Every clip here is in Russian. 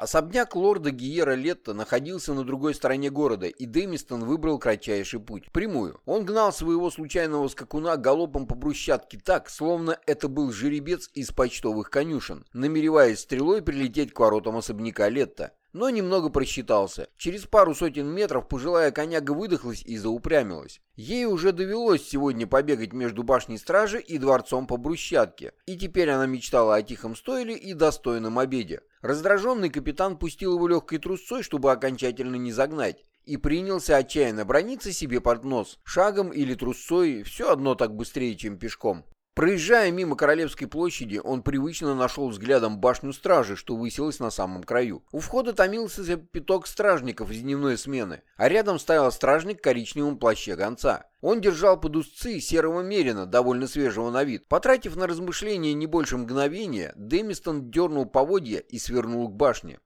Особняк лорда Гиера Летта находился на другой стороне города, и Дэмистон выбрал кратчайший путь, прямую. Он гнал своего случайного скакуна галопом по брусчатке так, словно это был жеребец из почтовых конюшен, намереваясь стрелой прилететь к воротам особняка Летта но немного просчитался. Через пару сотен метров пожилая коняга выдохлась и заупрямилась. Ей уже довелось сегодня побегать между башней стражи и дворцом по брусчатке, и теперь она мечтала о тихом стойле и достойном обеде. Раздраженный капитан пустил его легкой трусцой, чтобы окончательно не загнать, и принялся отчаянно брониться себе под нос. Шагом или трусцой, все одно так быстрее, чем пешком. Проезжая мимо Королевской площади, он привычно нашел взглядом башню стражи, что высилась на самом краю. У входа томился пяток стражников из дневной смены, а рядом стоял стражник в коричневом плаще гонца. Он держал под узцы серого мерина, довольно свежего на вид. Потратив на размышления не больше мгновения, Дэмистон дернул поводья и свернул к башне.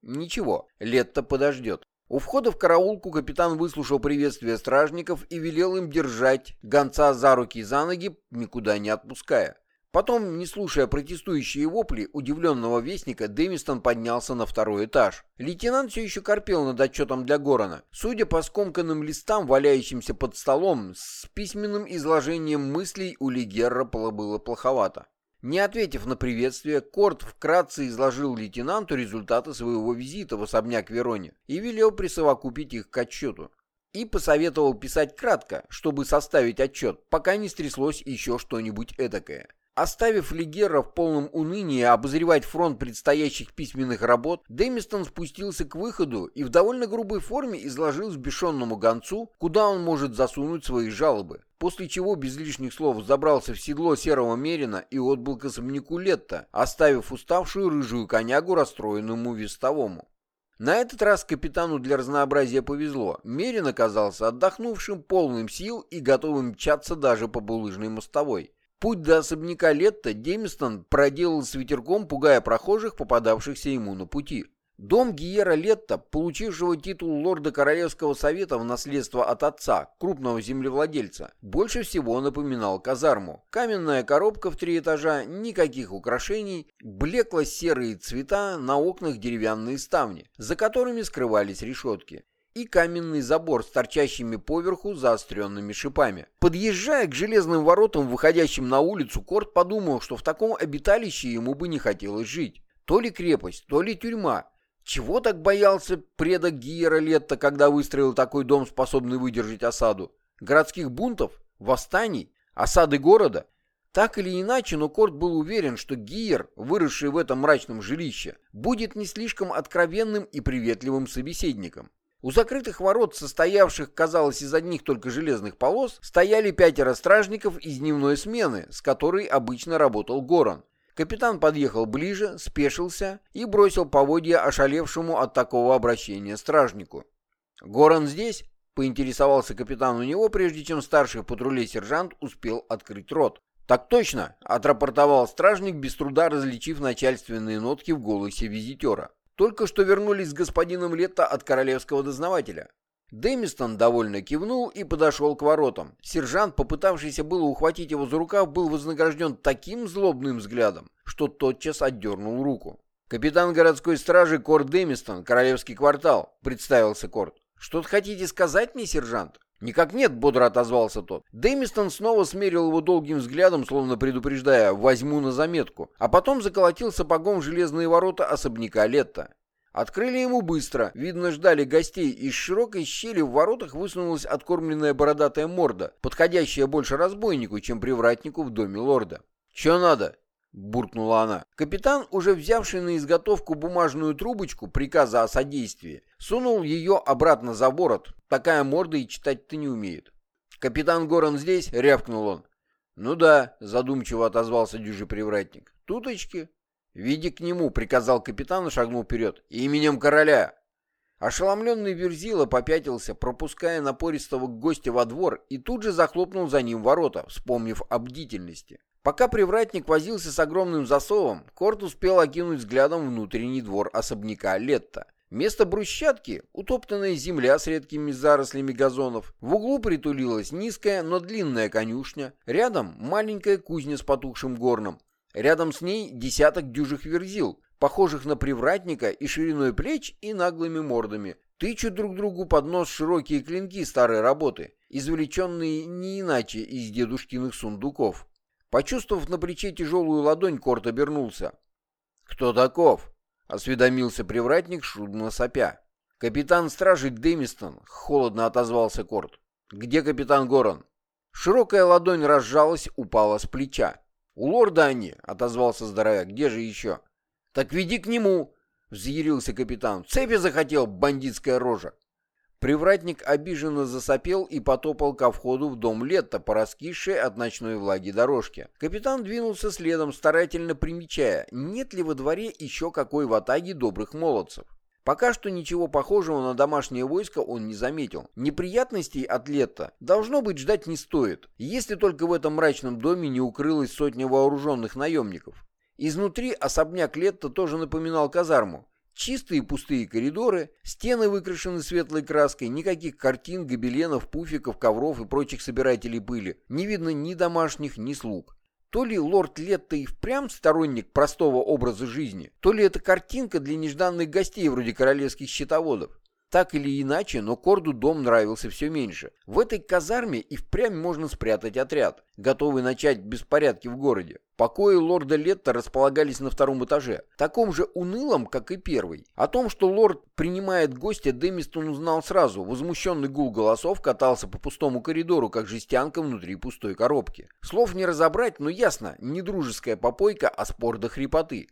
Ничего, лето подождет. У входа в караулку капитан выслушал приветствие стражников и велел им держать гонца за руки и за ноги, никуда не отпуская. Потом, не слушая протестующие вопли удивленного вестника, Дэмистон поднялся на второй этаж. Лейтенант все еще корпел над отчетом для Горона. Судя по скомканным листам, валяющимся под столом, с письменным изложением мыслей у Лигерра было плоховато. Не ответив на приветствие, Корт вкратце изложил лейтенанту результаты своего визита в особняк Вероне и велел присовокупить их к отчету. И посоветовал писать кратко, чтобы составить отчет, пока не стряслось еще что-нибудь эдакое. Оставив Лигера в полном унынии обозревать фронт предстоящих письменных работ, Дэмистон спустился к выходу и в довольно грубой форме изложил сбешенному гонцу, куда он может засунуть свои жалобы, после чего без лишних слов забрался в седло серого мерина и отбыл к особняку Летта, оставив уставшую рыжую конягу расстроенному вестовому. На этот раз капитану для разнообразия повезло. Мерин оказался отдохнувшим, полным сил и готовым мчаться даже по булыжной мостовой. Путь до особняка Летта Демистон проделал с ветерком, пугая прохожих, попадавшихся ему на пути. Дом Гиера Летта, получившего титул лорда Королевского совета в наследство от отца, крупного землевладельца, больше всего напоминал казарму. Каменная коробка в три этажа, никаких украшений, блекло-серые цвета, на окнах деревянные ставни, за которыми скрывались решетки и каменный забор с торчащими поверху заостренными шипами. Подъезжая к железным воротам, выходящим на улицу, Корт подумал, что в таком обиталище ему бы не хотелось жить. То ли крепость, то ли тюрьма. Чего так боялся предок Гиера Летта, когда выстроил такой дом, способный выдержать осаду? Городских бунтов? Восстаний? Осады города? Так или иначе, но Корт был уверен, что Гиер, выросший в этом мрачном жилище, будет не слишком откровенным и приветливым собеседником. У закрытых ворот, состоявших, казалось, из одних только железных полос, стояли пятеро стражников из дневной смены, с которой обычно работал Горан. Капитан подъехал ближе, спешился и бросил поводья ошалевшему от такого обращения стражнику. «Горан здесь?» — поинтересовался капитан у него, прежде чем старший патрулей сержант успел открыть рот. «Так точно!» — отрапортовал стражник, без труда различив начальственные нотки в голосе визитера. Только что вернулись с господином Летто от королевского дознавателя. Дэмистон довольно кивнул и подошел к воротам. Сержант, попытавшийся было ухватить его за рукав, был вознагражден таким злобным взглядом, что тотчас отдернул руку. «Капитан городской стражи Корт Дэмистон, Королевский квартал», — представился Корт. «Что-то хотите сказать мне, сержант?» «Никак нет», — бодро отозвался тот. Дэмистон снова смерил его долгим взглядом, словно предупреждая «возьму на заметку», а потом заколотил сапогом железные ворота особняка Летта. Открыли ему быстро. Видно, ждали гостей. Из широкой щели в воротах высунулась откормленная бородатая морда, подходящая больше разбойнику, чем привратнику в доме лорда. «Че надо?» — буркнула она. Капитан, уже взявший на изготовку бумажную трубочку приказа о содействии, сунул ее обратно за ворот. Такая морда и читать-то не умеет. «Капитан Горан здесь?» — рявкнул он. «Ну да», — задумчиво отозвался дюжий привратник. «Туточки». «Веди к нему», — приказал капитан и шагнул вперед. «Именем короля». Ошеломленный Верзила попятился, пропуская напористого гостя во двор, и тут же захлопнул за ним ворота, вспомнив о бдительности. Пока привратник возился с огромным засовом, Корт успел окинуть взглядом внутренний двор особняка Летта. Место брусчатки — утоптанная земля с редкими зарослями газонов. В углу притулилась низкая, но длинная конюшня. Рядом маленькая кузня с потухшим горном. Рядом с ней десяток дюжих верзил, похожих на привратника и шириной плеч, и наглыми мордами. Тычут друг другу под нос широкие клинки старой работы, извлеченные не иначе из дедушкиных сундуков. Почувствовав на плече тяжелую ладонь, Корт обернулся. «Кто таков?» — осведомился привратник, шумно сопя. «Капитан стражи Дэмистон», — холодно отозвался Корт. «Где капитан Горан?» Широкая ладонь разжалась, упала с плеча. «У лорда они», — отозвался здоровяк. «Где же еще?» «Так веди к нему», — взъярился капитан. «Цепи захотел, бандитская рожа». Привратник обиженно засопел и потопал ко входу в дом Летта по раскисшей от ночной влаги дорожке. Капитан двинулся следом, старательно примечая, нет ли во дворе еще какой в атаге добрых молодцев. Пока что ничего похожего на домашнее войско он не заметил. Неприятностей от Летта должно быть ждать не стоит, если только в этом мрачном доме не укрылась сотня вооруженных наемников. Изнутри особняк Летта тоже напоминал казарму. Чистые пустые коридоры, стены выкрашены светлой краской, никаких картин, гобеленов, пуфиков, ковров и прочих собирателей пыли. Не видно ни домашних, ни слуг. То ли лорд Летто и впрямь сторонник простого образа жизни, то ли это картинка для нежданных гостей вроде королевских счетоводов. Так или иначе, но Корду дом нравился все меньше. В этой казарме и впрямь можно спрятать отряд, готовый начать беспорядки в городе. Покои лорда Летта располагались на втором этаже, таком же унылом, как и первый. О том, что лорд принимает гостя, Демистон узнал сразу. Возмущенный гул голосов катался по пустому коридору, как жестянка внутри пустой коробки. Слов не разобрать, но ясно, не дружеская попойка, а спор до хрипоты.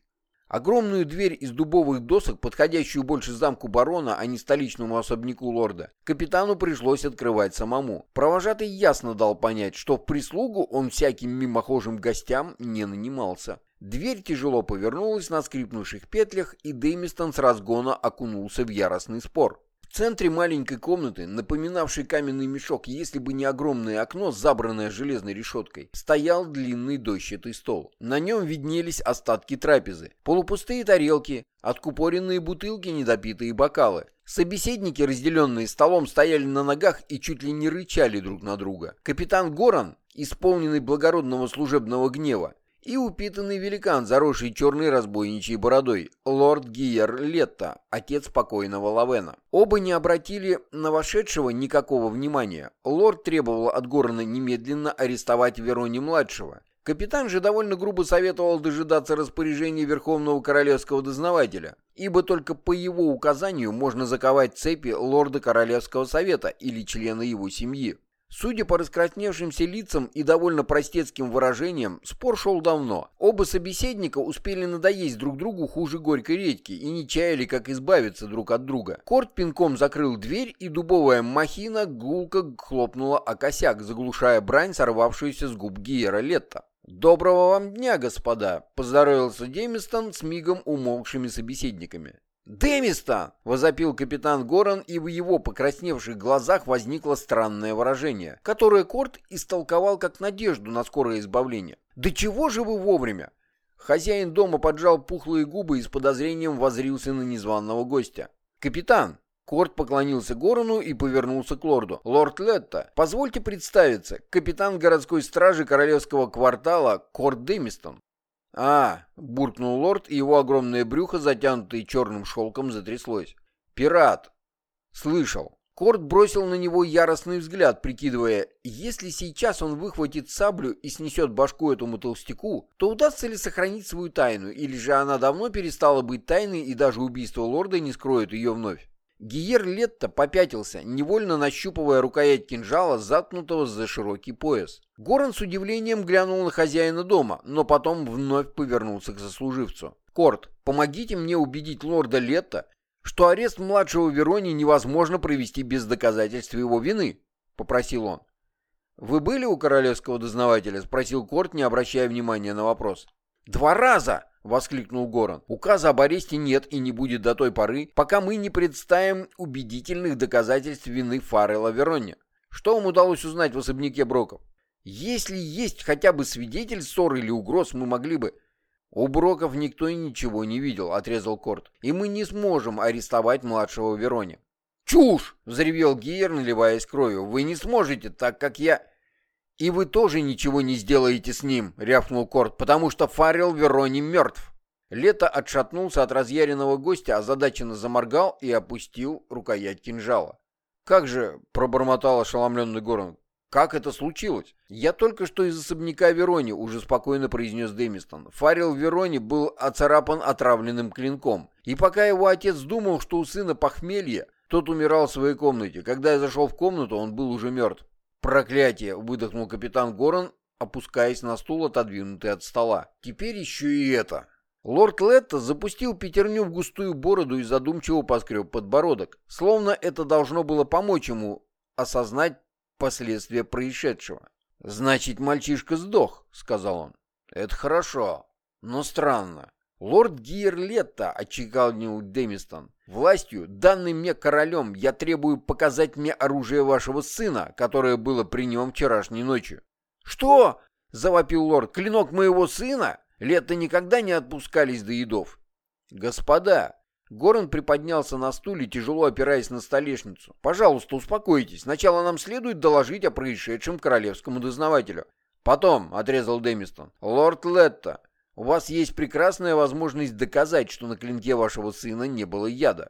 Огромную дверь из дубовых досок, подходящую больше замку барона, а не столичному особняку лорда, капитану пришлось открывать самому. Провожатый ясно дал понять, что в прислугу он всяким мимохожим гостям не нанимался. Дверь тяжело повернулась на скрипнувших петлях, и Дэмистон с разгона окунулся в яростный спор. В центре маленькой комнаты, напоминавшей каменный мешок, если бы не огромное окно, забранное железной решеткой, стоял длинный дощатый стол. На нем виднелись остатки трапезы, полупустые тарелки, откупоренные бутылки, недопитые бокалы. Собеседники, разделенные столом, стояли на ногах и чуть ли не рычали друг на друга. Капитан Горан, исполненный благородного служебного гнева, и упитанный великан, заросший черной разбойничьей бородой, лорд Гиер Летта, отец покойного Лавена. Оба не обратили на вошедшего никакого внимания. Лорд требовал от Горна немедленно арестовать Верони-младшего. Капитан же довольно грубо советовал дожидаться распоряжения Верховного Королевского Дознавателя, ибо только по его указанию можно заковать цепи лорда Королевского Совета или члена его семьи. Судя по раскрасневшимся лицам и довольно простецким выражениям, спор шел давно. Оба собеседника успели надоесть друг другу хуже горькой редьки и не чаяли, как избавиться друг от друга. Корт пинком закрыл дверь, и дубовая махина гулко хлопнула о косяк, заглушая брань, сорвавшуюся с губ Гиера Летта. «Доброго вам дня, господа!» — поздоровался Демистон с мигом умолкшими собеседниками. «Дэмистон!» — возопил капитан Горан, и в его покрасневших глазах возникло странное выражение, которое Корт истолковал как надежду на скорое избавление. «Да чего же вы вовремя?» Хозяин дома поджал пухлые губы и с подозрением возрился на незваного гостя. «Капитан!» Корт поклонился Горану и повернулся к лорду. «Лорд Летта, позвольте представиться, капитан городской стражи королевского квартала Корт Дэмистон». «А!» — буркнул лорд, и его огромное брюхо, затянутое черным шелком, затряслось. «Пират!» «Слышал!» Корт бросил на него яростный взгляд, прикидывая, если сейчас он выхватит саблю и снесет башку этому толстяку, то удастся ли сохранить свою тайну, или же она давно перестала быть тайной и даже убийство лорда не скроет ее вновь. Гиер Летто попятился, невольно нащупывая рукоять кинжала, заткнутого за широкий пояс. Горан с удивлением глянул на хозяина дома, но потом вновь повернулся к заслуживцу. «Корт, помогите мне убедить лорда Летто, что арест младшего Верони невозможно провести без доказательств его вины», — попросил он. «Вы были у королевского дознавателя?» — спросил Корт, не обращая внимания на вопрос. «Два раза!» — воскликнул Горан. «Указа об аресте нет и не будет до той поры, пока мы не представим убедительных доказательств вины Фаррелла Вероне. Что вам удалось узнать в особняке Броков? Если есть хотя бы свидетель ссор или угроз, мы могли бы...» «У Броков никто и ничего не видел», — отрезал Корт. «И мы не сможем арестовать младшего Вероне». «Чушь!» — взревел Гиер, наливаясь кровью. «Вы не сможете, так как я...» «И вы тоже ничего не сделаете с ним», — рявкнул Корт, «потому что Фаррел Верони мертв». Лето отшатнулся от разъяренного гостя, озадаченно заморгал и опустил рукоять кинжала. «Как же», — пробормотал ошеломленный Горан, — «как это случилось?» «Я только что из особняка Верони», — уже спокойно произнес Дэмистон. Фарил Верони был оцарапан отравленным клинком. И пока его отец думал, что у сына похмелье, тот умирал в своей комнате. Когда я зашел в комнату, он был уже мертв. «Проклятие!» — выдохнул капитан Горан, опускаясь на стул, отодвинутый от стола. «Теперь еще и это!» Лорд Летто запустил пятерню в густую бороду и задумчиво поскреб подбородок, словно это должно было помочь ему осознать последствия происшедшего. «Значит, мальчишка сдох», — сказал он. «Это хорошо, но странно. Лорд Гиерлетто, — очеканил Демистон, — властью, данной мне королем, я требую показать мне оружие вашего сына, которое было при нем вчерашней ночью. Что? — завопил лорд. Клинок моего сына? Лето никогда не отпускались до едов. Господа, Горан приподнялся на стуле, тяжело опираясь на столешницу. «Пожалуйста, успокойтесь. Сначала нам следует доложить о происшедшем королевскому дознавателю». «Потом», — отрезал Демистон, — «лорд Летто, у вас есть прекрасная возможность доказать, что на клинке вашего сына не было яда.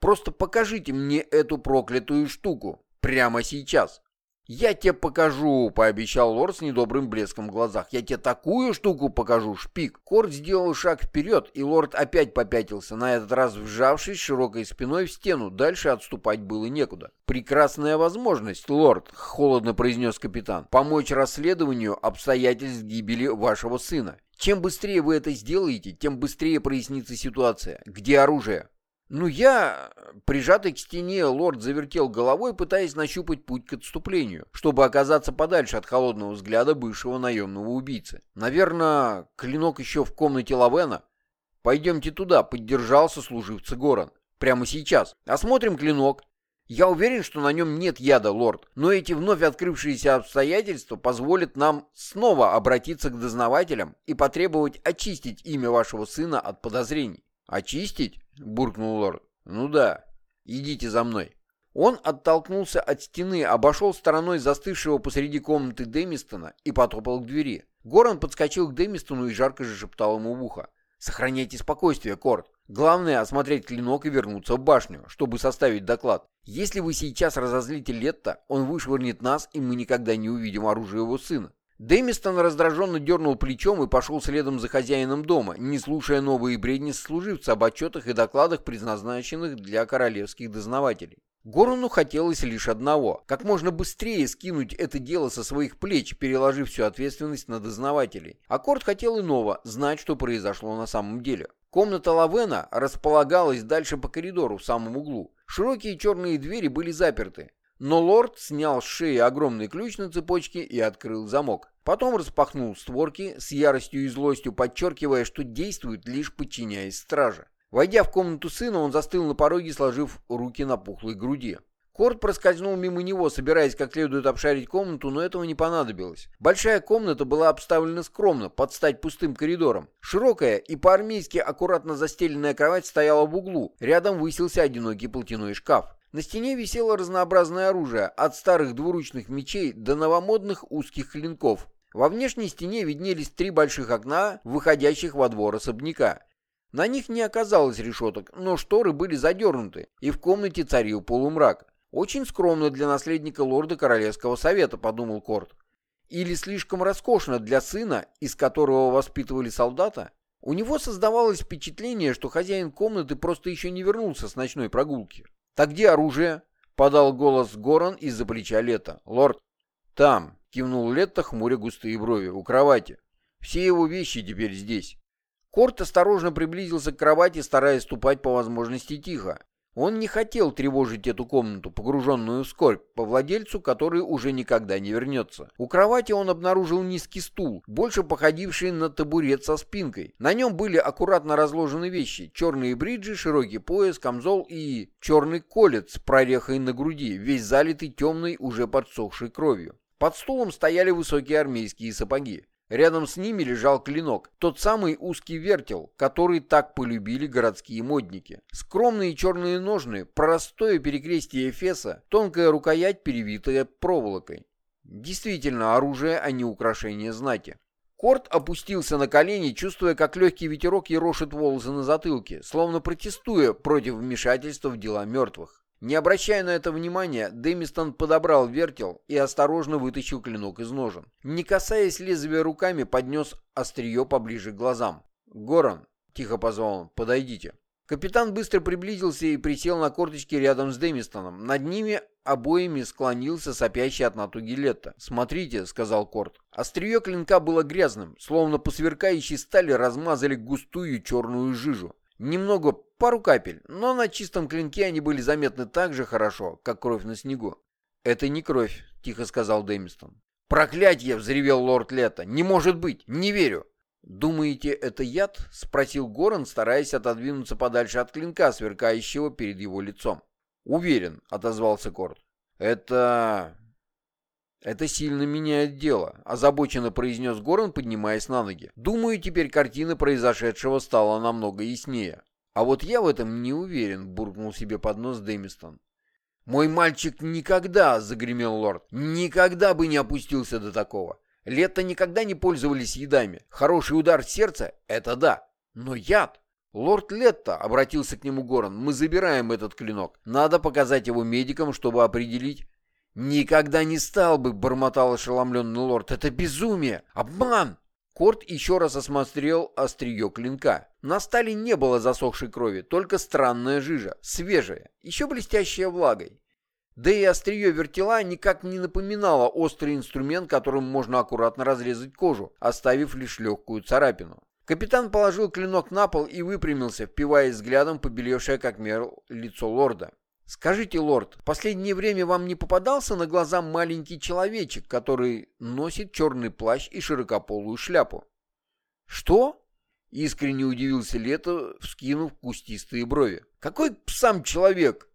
Просто покажите мне эту проклятую штуку. Прямо сейчас. «Я тебе покажу», — пообещал лорд с недобрым блеском в глазах. «Я тебе такую штуку покажу, шпик». Корт сделал шаг вперед, и лорд опять попятился, на этот раз вжавшись широкой спиной в стену. Дальше отступать было некуда. «Прекрасная возможность, лорд», — холодно произнес капитан, «помочь расследованию обстоятельств гибели вашего сына. Чем быстрее вы это сделаете, тем быстрее прояснится ситуация. Где оружие? Ну я, прижатый к стене, лорд завертел головой, пытаясь нащупать путь к отступлению, чтобы оказаться подальше от холодного взгляда бывшего наемного убийцы. Наверное, клинок еще в комнате Лавена? Пойдемте туда, поддержался служивца Горан. Прямо сейчас. Осмотрим клинок, я уверен, что на нем нет яда, лорд, но эти вновь открывшиеся обстоятельства позволят нам снова обратиться к дознавателям и потребовать очистить имя вашего сына от подозрений. «Очистить?» — буркнул лорд. «Ну да. Идите за мной». Он оттолкнулся от стены, обошел стороной застывшего посреди комнаты Демистона и потопал к двери. Горан подскочил к Демистону и жарко же шептал ему в ухо. «Сохраняйте спокойствие, Корт. Главное — осмотреть клинок и вернуться в башню, чтобы составить доклад. Если вы сейчас разозлите Летта, он вышвырнет нас, и мы никогда не увидим оружие его сына». Дэмистон раздраженно дернул плечом и пошел следом за хозяином дома, не слушая новые бредни служивца об отчетах и докладах, предназначенных для королевских дознавателей. Горону хотелось лишь одного – как можно быстрее скинуть это дело со своих плеч, переложив всю ответственность на дознавателей. Аккорд хотел иного – знать, что произошло на самом деле. Комната Лавена располагалась дальше по коридору в самом углу. Широкие черные двери были заперты. Но лорд снял с шеи огромный ключ на цепочке и открыл замок. Потом распахнул створки, с яростью и злостью подчеркивая, что действует лишь подчиняясь страже. Войдя в комнату сына, он застыл на пороге, сложив руки на пухлой груди. Корт проскользнул мимо него, собираясь как следует обшарить комнату, но этого не понадобилось. Большая комната была обставлена скромно, под стать пустым коридором. Широкая и по-армейски аккуратно застеленная кровать стояла в углу. Рядом высился одинокий платяной шкаф. На стене висело разнообразное оружие, от старых двуручных мечей до новомодных узких клинков. Во внешней стене виднелись три больших окна, выходящих во двор особняка. На них не оказалось решеток, но шторы были задернуты, и в комнате царил полумрак. «Очень скромно для наследника лорда Королевского совета», — подумал Корт. «Или слишком роскошно для сына, из которого воспитывали солдата?» У него создавалось впечатление, что хозяин комнаты просто еще не вернулся с ночной прогулки. «Так где оружие?» — подал голос Горан из-за плеча Лета. «Лорд, там», — кивнул Лето, хмуря густые брови, — «у кровати. Все его вещи теперь здесь». Корт осторожно приблизился к кровати, стараясь ступать по возможности тихо. Он не хотел тревожить эту комнату, погруженную в скорбь, по владельцу, который уже никогда не вернется. У кровати он обнаружил низкий стул, больше походивший на табурет со спинкой. На нем были аккуратно разложены вещи, черные бриджи, широкий пояс, камзол и черный колец с прорехой на груди, весь залитый темной, уже подсохшей кровью. Под стулом стояли высокие армейские сапоги. Рядом с ними лежал клинок, тот самый узкий вертел, который так полюбили городские модники. Скромные черные ножны, простое перекрестие эфеса, тонкая рукоять, перевитая проволокой. Действительно, оружие, а не украшение знати. Корт опустился на колени, чувствуя, как легкий ветерок ерошит волосы на затылке, словно протестуя против вмешательства в дела мертвых. Не обращая на это внимания, Дэмистон подобрал вертел и осторожно вытащил клинок из ножен. Не касаясь лезвия руками, поднес острие поближе к глазам. «Горан», — тихо позвал он, — «подойдите». Капитан быстро приблизился и присел на корточки рядом с Дэмистоном. Над ними обоими склонился сопящий от натуги Летта. «Смотрите», — сказал Корт. Острие клинка было грязным, словно по сверкающей стали размазали густую черную жижу. Немного, пару капель, но на чистом клинке они были заметны так же хорошо, как кровь на снегу. «Это не кровь», — тихо сказал Дэмистон. «Проклятье!» — взревел лорд Лето. «Не может быть! Не верю!» «Думаете, это яд?» — спросил Горан, стараясь отодвинуться подальше от клинка, сверкающего перед его лицом. «Уверен», — отозвался Корт. «Это... это сильно меняет дело», — озабоченно произнес Горан, поднимаясь на ноги. «Думаю, теперь картина произошедшего стала намного яснее». «А вот я в этом не уверен», — буркнул себе под нос Дэмистон. «Мой мальчик никогда», — загремел лорд, — «никогда бы не опустился до такого. Лето никогда не пользовались едами. Хороший удар в сердце — это да. Но яд... «Лорд Летто», — обратился к нему Горан, — «мы забираем этот клинок. Надо показать его медикам, чтобы определить...» «Никогда не стал бы», — бормотал ошеломленный лорд. «Это безумие! Обман!» Корт еще раз осмотрел острие клинка. На стали не было засохшей крови, только странная жижа, свежая, еще блестящая влагой. Да и острие вертела никак не напоминало острый инструмент, которым можно аккуратно разрезать кожу, оставив лишь легкую царапину. Капитан положил клинок на пол и выпрямился, впиваясь взглядом побелевшее как мер лицо лорда. «Скажите, лорд, в последнее время вам не попадался на глаза маленький человечек, который носит черный плащ и широкополую шляпу?» «Что?» — искренне удивился Лето, вскинув кустистые брови. «Какой сам человек?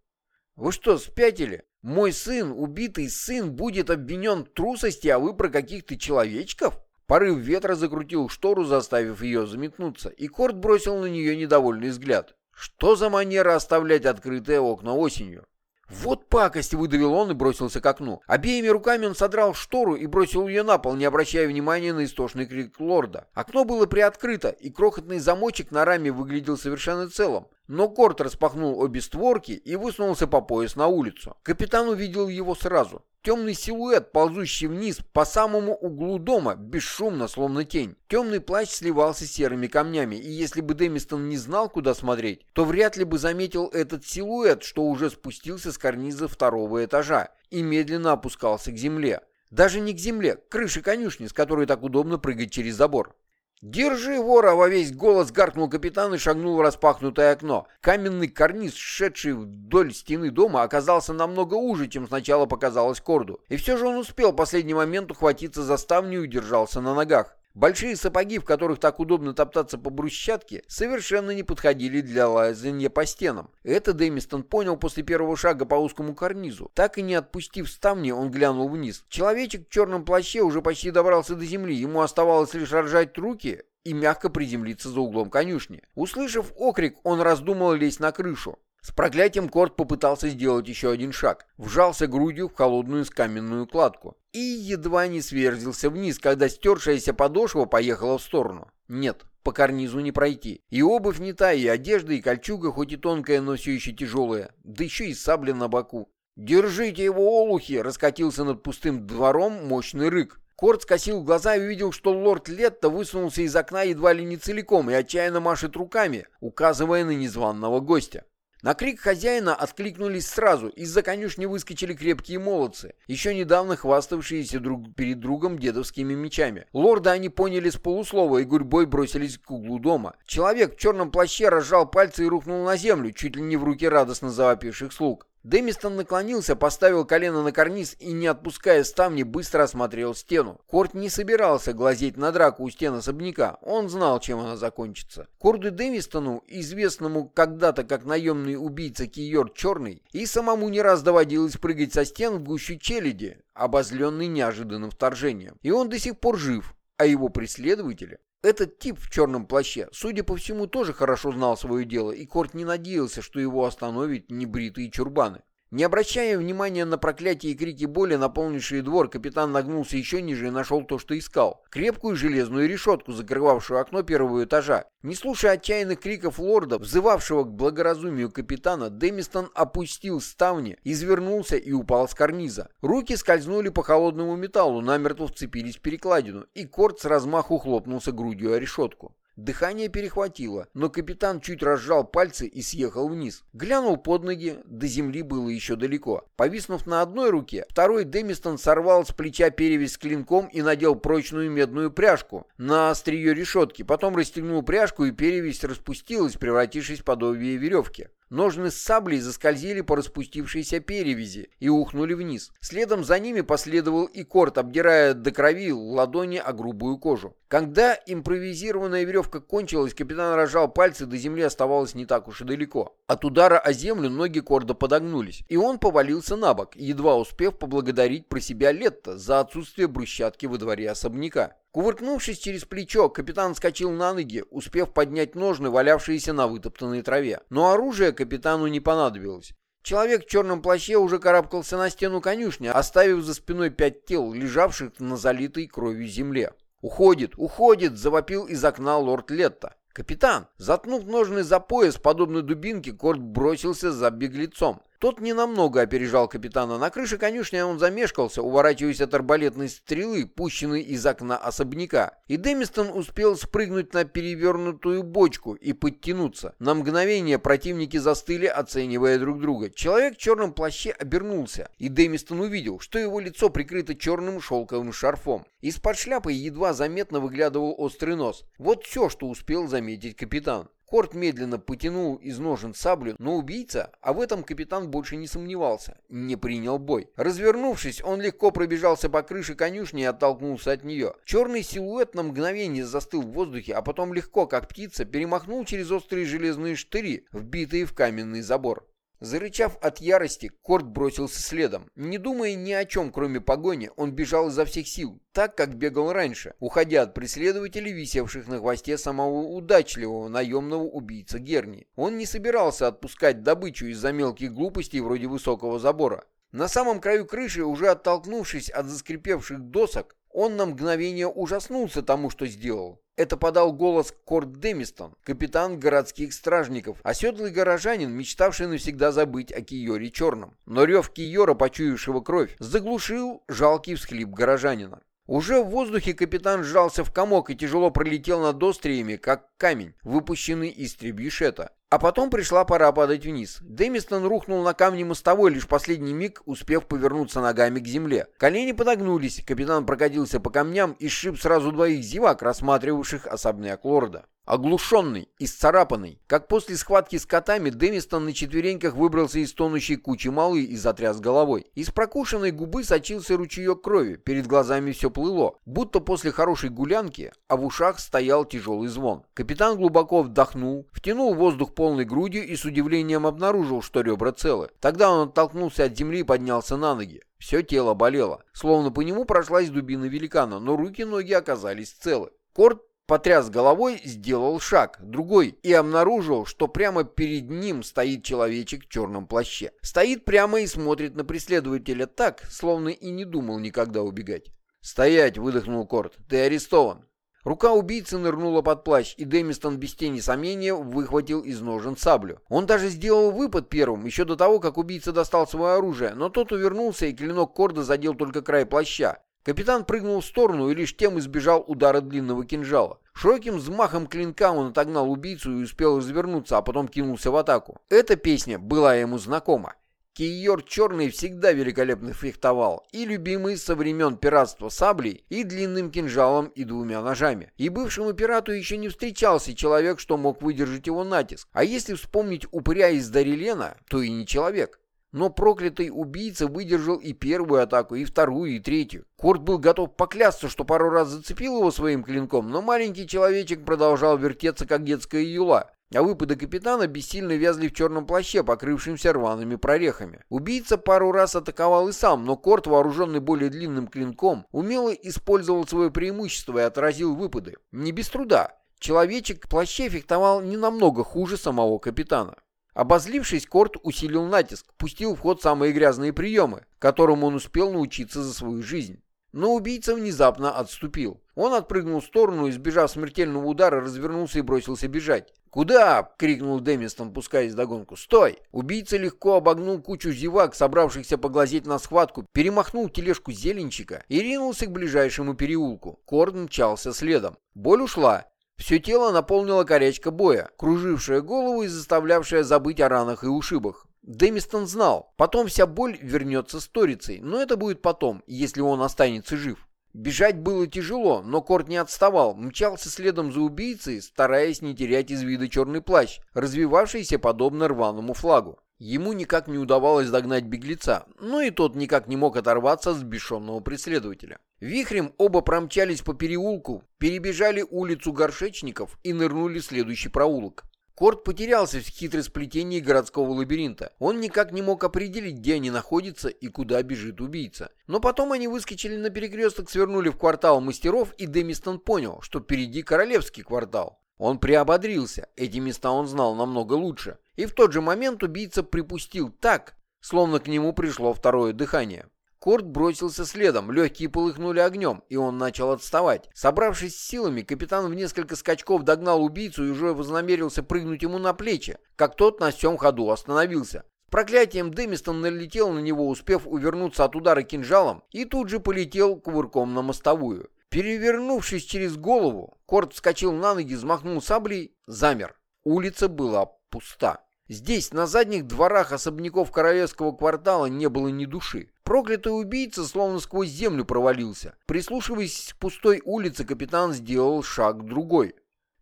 Вы что, спятили? Мой сын, убитый сын, будет обвинен в трусости, а вы про каких-то человечков?» Порыв ветра закрутил штору, заставив ее заметнуться, и Корт бросил на нее недовольный взгляд. Что за манера оставлять открытые окна осенью? «Вот пакость!» — выдавил он и бросился к окну. Обеими руками он содрал штору и бросил ее на пол, не обращая внимания на истошный крик лорда. Окно было приоткрыто, и крохотный замочек на раме выглядел совершенно целым. Но Корт распахнул обе створки и высунулся по пояс на улицу. Капитан увидел его сразу. Темный силуэт, ползущий вниз по самому углу дома, бесшумно, словно тень. Темный плащ сливался с серыми камнями, и если бы Дэмистон не знал, куда смотреть, то вряд ли бы заметил этот силуэт, что уже спустился с карниза второго этажа и медленно опускался к земле. Даже не к земле, к крыше конюшни, с которой так удобно прыгать через забор. «Держи вора!» — во весь голос гаркнул капитан и шагнул в распахнутое окно. Каменный карниз, шедший вдоль стены дома, оказался намного уже, чем сначала показалось Корду. И все же он успел в последний момент ухватиться за ставню и удержался на ногах. Большие сапоги, в которых так удобно топтаться по брусчатке, совершенно не подходили для лазанья по стенам. Это Дэмистон понял после первого шага по узкому карнизу. Так и не отпустив ставни, он глянул вниз. Человечек в черном плаще уже почти добрался до земли. Ему оставалось лишь рожать руки и мягко приземлиться за углом конюшни. Услышав окрик, он раздумал лезть на крышу. С проклятием Корт попытался сделать еще один шаг, вжался грудью в холодную скаменную кладку и едва не сверзился вниз, когда стершаяся подошва поехала в сторону. Нет, по карнизу не пройти. И обувь не та, и одежда, и кольчуга, хоть и тонкая, но все еще тяжелая, да еще и сабля на боку. «Держите его, олухи!» — раскатился над пустым двором мощный рык. Корт скосил глаза и увидел, что лорд Летто высунулся из окна едва ли не целиком и отчаянно машет руками, указывая на незваного гостя. На крик хозяина откликнулись сразу, из-за конюшни выскочили крепкие молодцы, еще недавно хваставшиеся друг перед другом дедовскими мечами. Лорда они поняли с полуслова и гурьбой бросились к углу дома. Человек в черном плаще разжал пальцы и рухнул на землю, чуть ли не в руки радостно завопивших слуг. Дэмистон наклонился, поставил колено на карниз и, не отпуская ставни, быстро осмотрел стену. Корт не собирался глазеть на драку у стен особняка, он знал, чем она закончится. Корду Дэмистону, известному когда-то как наемный убийца Киор Черный, и самому не раз доводилось прыгать со стен в гущу челяди, обозленный неожиданным вторжением. И он до сих пор жив, а его преследователи этот тип в черном плаще, судя по всему, тоже хорошо знал свое дело, и Корт не надеялся, что его остановят небритые чурбаны. Не обращая внимания на проклятие и крики боли, наполнившие двор, капитан нагнулся еще ниже и нашел то, что искал. Крепкую железную решетку, закрывавшую окно первого этажа. Не слушая отчаянных криков лорда, взывавшего к благоразумию капитана, Дэмистон опустил ставни, извернулся и упал с карниза. Руки скользнули по холодному металлу, намертво вцепились в перекладину, и Корт с размаху хлопнулся грудью о решетку. Дыхание перехватило, но капитан чуть разжал пальцы и съехал вниз. Глянул под ноги, до земли было еще далеко. Повиснув на одной руке, второй Демистон сорвал с плеча перевязь с клинком и надел прочную медную пряжку на острие решетки. Потом расстегнул пряжку, и перевязь распустилась, превратившись в подобие веревки. Ножны с саблей заскользили по распустившейся перевязи и ухнули вниз. Следом за ними последовал и корт, обдирая до крови ладони о грубую кожу. Когда импровизированная веревка кончилась, капитан рожал пальцы, до земли оставалось не так уж и далеко. От удара о землю ноги корда подогнулись, и он повалился на бок, едва успев поблагодарить про себя Летто за отсутствие брусчатки во дворе особняка. Кувыркнувшись через плечо, капитан скочил на ноги, успев поднять ножны, валявшиеся на вытоптанной траве. Но оружие капитану не понадобилось. Человек в черном плаще уже карабкался на стену конюшни, оставив за спиной пять тел, лежавших на залитой кровью земле. «Уходит, уходит!» — завопил из окна лорд Летта. «Капитан!» Заткнув ножны за пояс, подобно дубинке, Корт бросился за беглецом. Тот ненамного опережал капитана. На крыше конюшни он замешкался, уворачиваясь от арбалетной стрелы, пущенной из окна особняка. И Демистон успел спрыгнуть на перевернутую бочку и подтянуться. На мгновение противники застыли, оценивая друг друга. Человек в черном плаще обернулся, и Демистон увидел, что его лицо прикрыто черным шелковым шарфом. Из-под шляпы едва заметно выглядывал острый нос. Вот все, что успел заметить капитан. Корт медленно потянул из ножен саблю, но убийца, а в этом капитан больше не сомневался, не принял бой. Развернувшись, он легко пробежался по крыше конюшни и оттолкнулся от нее. Черный силуэт на мгновение застыл в воздухе, а потом легко, как птица, перемахнул через острые железные штыри, вбитые в каменный забор. Зарычав от ярости, Корт бросился следом. Не думая ни о чем, кроме погони, он бежал изо всех сил, так, как бегал раньше, уходя от преследователей, висевших на хвосте самого удачливого наемного убийца Герни. Он не собирался отпускать добычу из-за мелких глупостей вроде высокого забора. На самом краю крыши, уже оттолкнувшись от заскрипевших досок, он на мгновение ужаснулся тому, что сделал. Это подал голос Корт Демистон, капитан городских стражников, оседлый горожанин, мечтавший навсегда забыть о Киоре Черном. Но рев Киора, почуявшего кровь, заглушил жалкий всхлип горожанина. Уже в воздухе капитан сжался в комок и тяжело пролетел над остриями, как камень, выпущенный из требишета. А потом пришла пора падать вниз. Дэмистон рухнул на камни мостовой, лишь последний миг успев повернуться ногами к земле. Колени подогнулись, капитан прокатился по камням и сшиб сразу двоих зевак, рассматривавших особняк лорда. Оглушенный, исцарапанный, как после схватки с котами, Дэмистон на четвереньках выбрался из тонущей кучи малы и затряс головой. Из прокушенной губы сочился ручеек крови, перед глазами все плыло, будто после хорошей гулянки, а в ушах стоял тяжелый звон. Капитан глубоко вдохнул, втянул воздух полной грудью и с удивлением обнаружил, что ребра целы. Тогда он оттолкнулся от земли и поднялся на ноги. Все тело болело, словно по нему прошлась дубина великана, но руки и ноги оказались целы. Корт потряс головой, сделал шаг, другой, и обнаружил, что прямо перед ним стоит человечек в черном плаще. Стоит прямо и смотрит на преследователя так, словно и не думал никогда убегать. «Стоять!» — выдохнул Корт. «Ты арестован!» Рука убийцы нырнула под плащ, и Дэмистон без тени сомнения выхватил из ножен саблю. Он даже сделал выпад первым, еще до того, как убийца достал свое оружие, но тот увернулся, и клинок Корда задел только край плаща. Капитан прыгнул в сторону и лишь тем избежал удара длинного кинжала. Широким взмахом клинка он отогнал убийцу и успел развернуться, а потом кинулся в атаку. Эта песня была ему знакома. Киер Черный всегда великолепно фехтовал, и любимый со времен пиратства саблей, и длинным кинжалом, и двумя ножами. И бывшему пирату еще не встречался человек, что мог выдержать его натиск. А если вспомнить упыря из Дарилена, то и не человек. Но проклятый убийца выдержал и первую атаку, и вторую, и третью. Корт был готов поклясться, что пару раз зацепил его своим клинком, но маленький человечек продолжал вертеться, как детская юла а выпады капитана бессильно вязли в черном плаще, покрывшемся рваными прорехами. Убийца пару раз атаковал и сам, но Корт, вооруженный более длинным клинком, умело использовал свое преимущество и отразил выпады. Не без труда. Человечек в плаще фехтовал не намного хуже самого капитана. Обозлившись, Корт усилил натиск, пустил в ход самые грязные приемы, которым он успел научиться за свою жизнь. Но убийца внезапно отступил. Он отпрыгнул в сторону, избежав смертельного удара, развернулся и бросился бежать. «Куда?» — крикнул Дэмистон, пускаясь догонку. «Стой!» Убийца легко обогнул кучу зевак, собравшихся поглазеть на схватку, перемахнул тележку зеленщика и ринулся к ближайшему переулку. Корн мчался следом. Боль ушла. Все тело наполнило корячка боя, кружившая голову и заставлявшая забыть о ранах и ушибах. Дэмистон знал, потом вся боль вернется с Торицей, но это будет потом, если он останется жив. Бежать было тяжело, но Корт не отставал, мчался следом за убийцей, стараясь не терять из вида черный плащ, развивавшийся подобно рваному флагу. Ему никак не удавалось догнать беглеца, но и тот никак не мог оторваться от сбешенного преследователя. Вихрем оба промчались по переулку, перебежали улицу горшечников и нырнули в следующий проулок. Корт потерялся в хитросплетении городского лабиринта. Он никак не мог определить, где они находятся и куда бежит убийца. Но потом они выскочили на перекресток, свернули в квартал мастеров, и Демистон понял, что впереди королевский квартал. Он приободрился, эти места он знал намного лучше. И в тот же момент убийца припустил так, словно к нему пришло второе дыхание. Корт бросился следом, легкие полыхнули огнем, и он начал отставать. Собравшись силами, капитан в несколько скачков догнал убийцу и уже вознамерился прыгнуть ему на плечи, как тот на всем ходу остановился. Проклятием Дэмистон налетел на него, успев увернуться от удара кинжалом, и тут же полетел кувырком на мостовую. Перевернувшись через голову, Корт вскочил на ноги, взмахнул саблей, замер. Улица была пуста. Здесь, на задних дворах особняков королевского квартала, не было ни души. Проклятый убийца словно сквозь землю провалился. Прислушиваясь к пустой улице, капитан сделал шаг другой.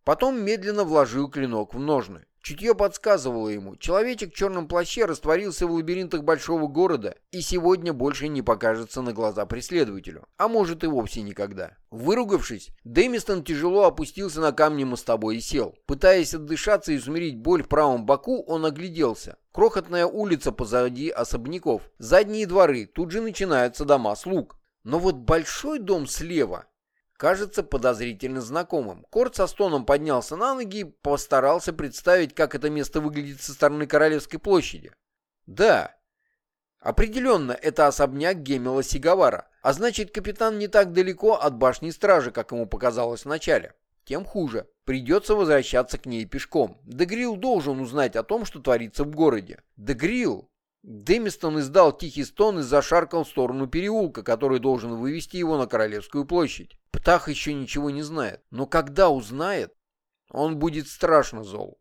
Потом медленно вложил клинок в ножны. Чутье подсказывало ему, человечек в черном плаще растворился в лабиринтах большого города и сегодня больше не покажется на глаза преследователю, а может и вовсе никогда. Выругавшись, Дэмистон тяжело опустился на камни мостовой и сел. Пытаясь отдышаться и усмирить боль в правом боку, он огляделся. Крохотная улица позади особняков, задние дворы, тут же начинаются дома слуг. Но вот большой дом слева кажется подозрительно знакомым. Корт со стоном поднялся на ноги и постарался представить, как это место выглядит со стороны Королевской площади. Да, определенно, это особняк Гемела Сигавара, а значит, капитан не так далеко от башни стражи, как ему показалось вначале. Тем хуже. Придется возвращаться к ней пешком. Дегрил должен узнать о том, что творится в городе. Дегрил Дэмистон издал тихий стон и зашаркал в сторону переулка, который должен вывести его на Королевскую площадь. Птах еще ничего не знает, но когда узнает, он будет страшно зол.